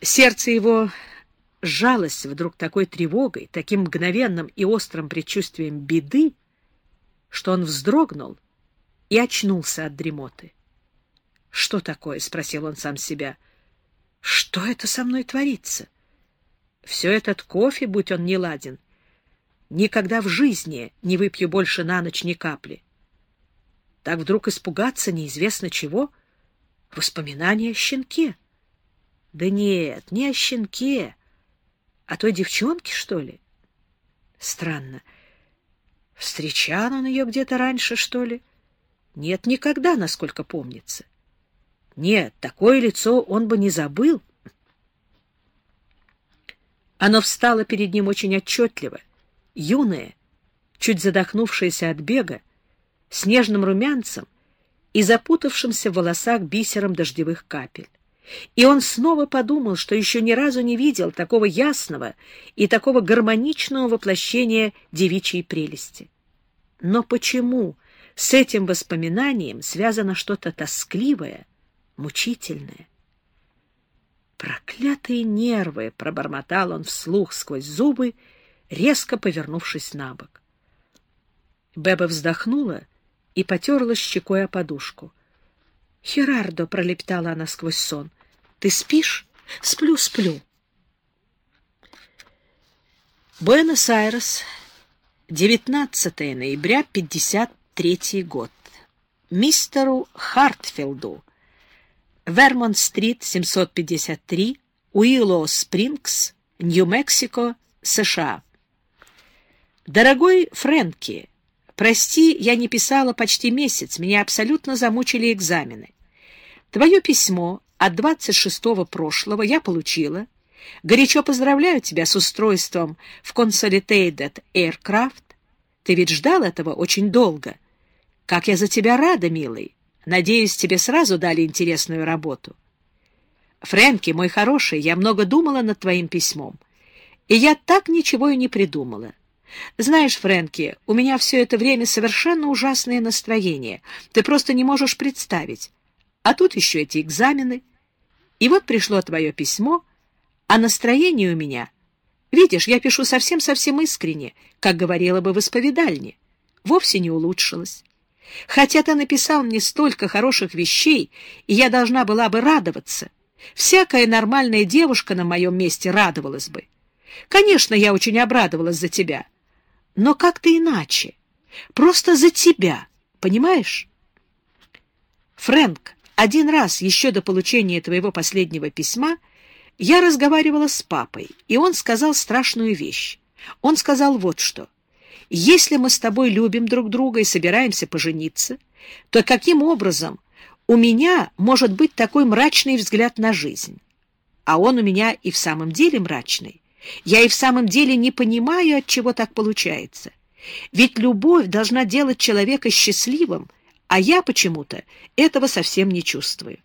Сердце его сжалось вдруг такой тревогой, таким мгновенным и острым предчувствием беды, что он вздрогнул и очнулся от дремоты. «Что такое?» — спросил он сам себя. «Что это со мной творится?» Все этот кофе, будь он не ладен, никогда в жизни не выпью больше на ночь ни капли. Так вдруг испугаться неизвестно чего? Воспоминания о щенке. Да нет, не о щенке, а той девчонке, что ли? Странно. Встречал он ее где-то раньше, что ли? Нет, никогда, насколько помнится. Нет, такое лицо он бы не забыл. Оно встало перед ним очень отчетливо, юное, чуть задохнувшееся от бега, с нежным румянцем и запутавшимся в волосах бисером дождевых капель. И он снова подумал, что еще ни разу не видел такого ясного и такого гармоничного воплощения девичьей прелести. Но почему с этим воспоминанием связано что-то тоскливое, мучительное? «Проклятые нервы!» — пробормотал он вслух сквозь зубы, резко повернувшись на бок. Беба вздохнула и потерла щекой о подушку. «Херардо!» — пролепетала она сквозь сон. «Ты спишь?» «Сплю, сплю». Буэнос-Айрес, 19 ноября, 53 год. Мистеру Хартфилду, Вермонт-стрит, 753, Уиллоу-Спрингс, Нью-Мексико, США. Дорогой Фрэнки, прости, я не писала почти месяц, меня абсолютно замучили экзамены. Твое письмо от 26-го прошлого я получила. Горячо поздравляю тебя с устройством в Consolidated Aircraft. Ты ведь ждал этого очень долго. Как я за тебя рада, милый. Надеюсь, тебе сразу дали интересную работу. Фрэнки, мой хороший, я много думала над твоим письмом. И я так ничего и не придумала. Знаешь, Фрэнки, у меня все это время совершенно ужасное настроение. Ты просто не можешь представить. А тут еще эти экзамены. И вот пришло твое письмо, а настроение у меня... Видишь, я пишу совсем-совсем искренне, как говорила бы в исповедальне. Вовсе не улучшилось. Хотя ты написал мне столько хороших вещей, и я должна была бы радоваться. Всякая нормальная девушка на моем месте радовалась бы. Конечно, я очень обрадовалась за тебя. Но как-то иначе. Просто за тебя, понимаешь? Фрэнк, один раз еще до получения твоего последнего письма я разговаривала с папой, и он сказал страшную вещь. Он сказал вот что — если мы с тобой любим друг друга и собираемся пожениться, то каким образом у меня может быть такой мрачный взгляд на жизнь? А он у меня и в самом деле мрачный. Я и в самом деле не понимаю, от чего так получается. Ведь любовь должна делать человека счастливым, а я почему-то этого совсем не чувствую.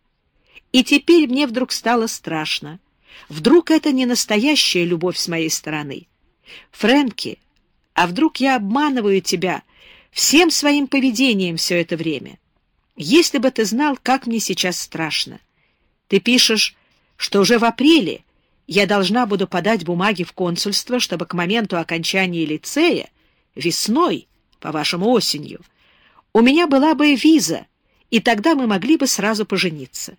И теперь мне вдруг стало страшно. Вдруг это не настоящая любовь с моей стороны. Фрэнки, а вдруг я обманываю тебя всем своим поведением все это время? Если бы ты знал, как мне сейчас страшно. Ты пишешь, что уже в апреле я должна буду подать бумаги в консульство, чтобы к моменту окончания лицея, весной, по-вашему осенью, у меня была бы виза, и тогда мы могли бы сразу пожениться.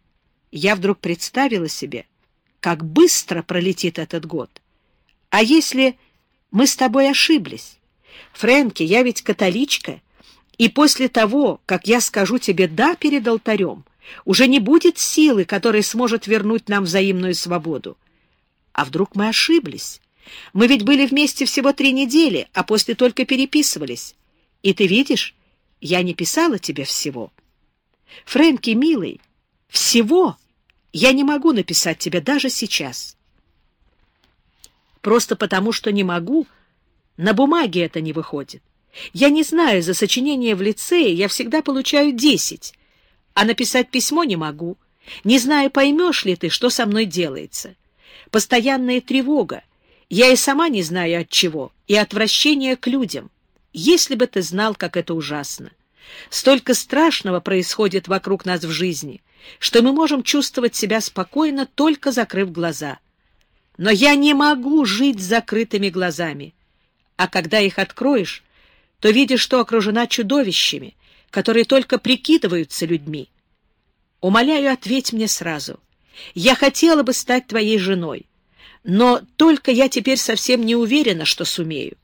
Я вдруг представила себе, как быстро пролетит этот год. А если мы с тобой ошиблись. Фрэнки, я ведь католичка, и после того, как я скажу тебе «да» перед алтарем, уже не будет силы, которая сможет вернуть нам взаимную свободу. А вдруг мы ошиблись? Мы ведь были вместе всего три недели, а после только переписывались. И ты видишь, я не писала тебе всего. Фрэнки, милый, всего я не могу написать тебе даже сейчас. Просто потому, что не могу, на бумаге это не выходит. Я не знаю, за сочинение в лицее я всегда получаю десять, а написать письмо не могу. Не знаю, поймешь ли ты, что со мной делается. Постоянная тревога. Я и сама не знаю от чего, и отвращение к людям. Если бы ты знал, как это ужасно. Столько страшного происходит вокруг нас в жизни, что мы можем чувствовать себя спокойно, только закрыв глаза — Но я не могу жить с закрытыми глазами. А когда их откроешь, то видишь, что окружена чудовищами, которые только прикидываются людьми. Умоляю, ответь мне сразу. Я хотела бы стать твоей женой, но только я теперь совсем не уверена, что сумею.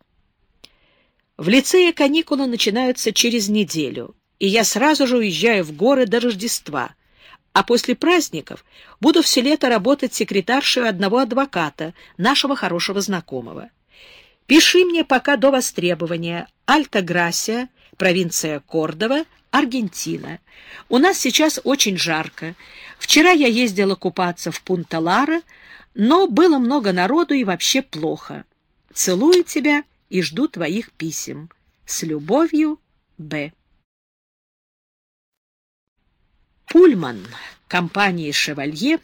В лицее каникулы начинаются через неделю, и я сразу же уезжаю в горы до Рождества, а после праздников буду все лето работать секретаршей одного адвоката, нашего хорошего знакомого. Пиши мне пока до востребования. Альта-Грасия, провинция Кордова, Аргентина. У нас сейчас очень жарко. Вчера я ездила купаться в Пунта-Лара, но было много народу и вообще плохо. Целую тебя и жду твоих писем. С любовью, Б. Пульман компании «Шевалье»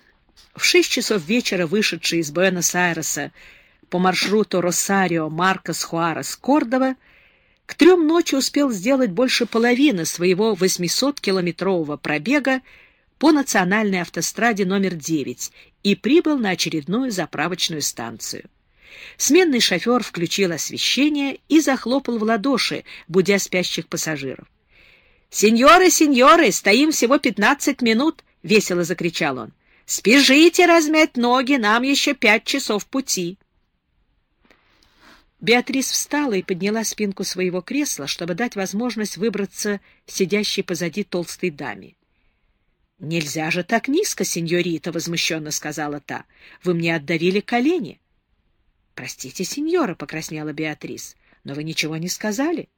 в шесть часов вечера вышедший из Буэнос-Айреса по маршруту Росарио, Маркос, Хуарес, Кордова, к трем ночи успел сделать больше половины своего 800-километрового пробега по национальной автостраде номер 9 и прибыл на очередную заправочную станцию. Сменный шофер включил освещение и захлопал в ладоши, будя спящих пассажиров. «Сеньоры, сеньоры, стоим всего пятнадцать минут!» — весело закричал он. «Спешите размять ноги, нам еще пять часов пути!» Беатрис встала и подняла спинку своего кресла, чтобы дать возможность выбраться сидящей позади толстой даме. — Нельзя же так низко, сеньорита, — возмущенно сказала та. — Вы мне отдавили колени. —— Простите, сеньора, — покраснела Беатрис, — но вы ничего не сказали.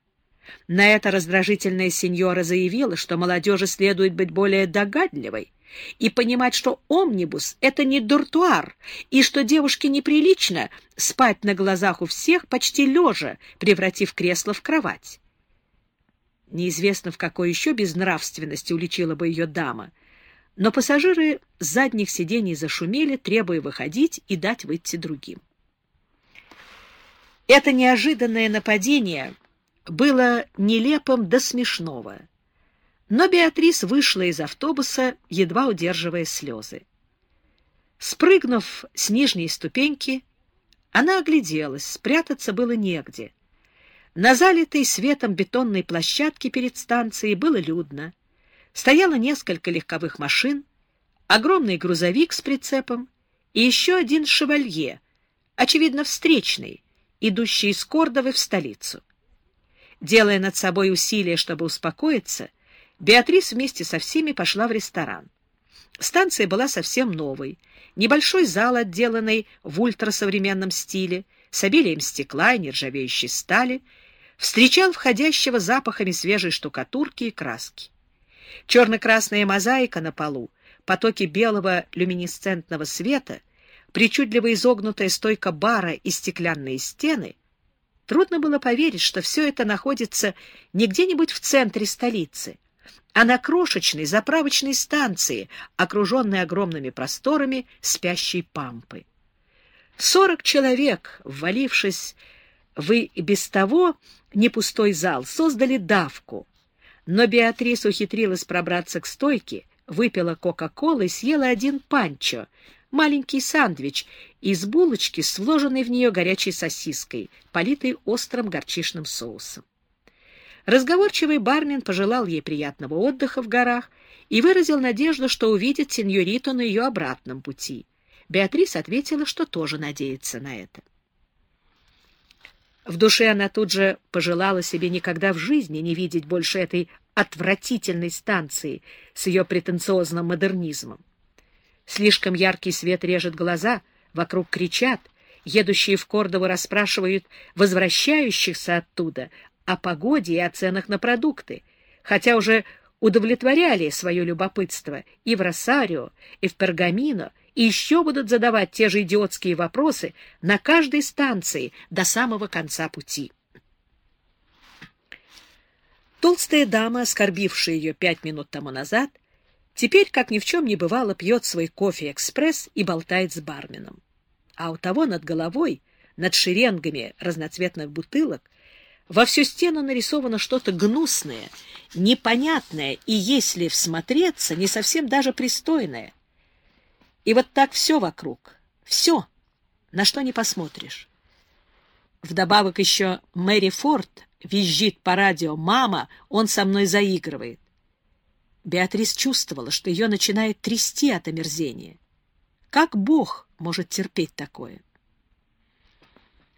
На это раздражительная сеньора заявила, что молодежи следует быть более догадливой и понимать, что омнибус — это не дуртуар, и что девушке неприлично спать на глазах у всех почти лежа, превратив кресло в кровать. Неизвестно, в какой еще безнравственности уличила бы ее дама, но пассажиры с задних сидений зашумели, требуя выходить и дать выйти другим. Это неожиданное нападение было нелепым до смешного. Но Беатрис вышла из автобуса, едва удерживая слезы. Спрыгнув с нижней ступеньки, она огляделась, спрятаться было негде. На залитой светом бетонной площадке перед станцией было людно. Стояло несколько легковых машин, огромный грузовик с прицепом и еще один «Шевалье», очевидно, встречный, идущий из Кордовы в столицу. Делая над собой усилия, чтобы успокоиться, Беатрис вместе со всеми пошла в ресторан. Станция была совсем новой. Небольшой зал, отделанный в ультрасовременном стиле, с обилием стекла и нержавеющей стали, встречал входящего запахами свежей штукатурки и краски. Черно-красная мозаика на полу, потоки белого люминесцентного света причудливо изогнутая стойка бара и стеклянные стены, трудно было поверить, что все это находится не где-нибудь в центре столицы, а на крошечной заправочной станции, окруженной огромными просторами спящей пампы. Сорок человек, ввалившись в и без того не пустой зал, создали давку, но Беатрис ухитрилась пробраться к стойке, выпила кока-колы и съела один панчо, маленький сандвич из булочки с в нее горячей сосиской, политой острым горчичным соусом. Разговорчивый бармен пожелал ей приятного отдыха в горах и выразил надежду, что увидит сеньориту на ее обратном пути. Беатрис ответила, что тоже надеется на это. В душе она тут же пожелала себе никогда в жизни не видеть больше этой отвратительной станции с ее претенциозным модернизмом. Слишком яркий свет режет глаза, вокруг кричат, едущие в Кордову расспрашивают возвращающихся оттуда о погоде и о ценах на продукты, хотя уже удовлетворяли свое любопытство и в Росарио, и в Пергамино, и еще будут задавать те же идиотские вопросы на каждой станции до самого конца пути. Толстая дама, оскорбившая ее пять минут тому назад, — Теперь, как ни в чем не бывало, пьет свой кофе-экспресс и болтает с барменом. А у того над головой, над шеренгами разноцветных бутылок, во всю стену нарисовано что-то гнусное, непонятное и, если всмотреться, не совсем даже пристойное. И вот так все вокруг, все, на что не посмотришь. Вдобавок еще Мэри Форд визжит по радио «Мама, он со мной заигрывает». Беатрис чувствовала, что ее начинает трясти от омерзения. Как Бог может терпеть такое?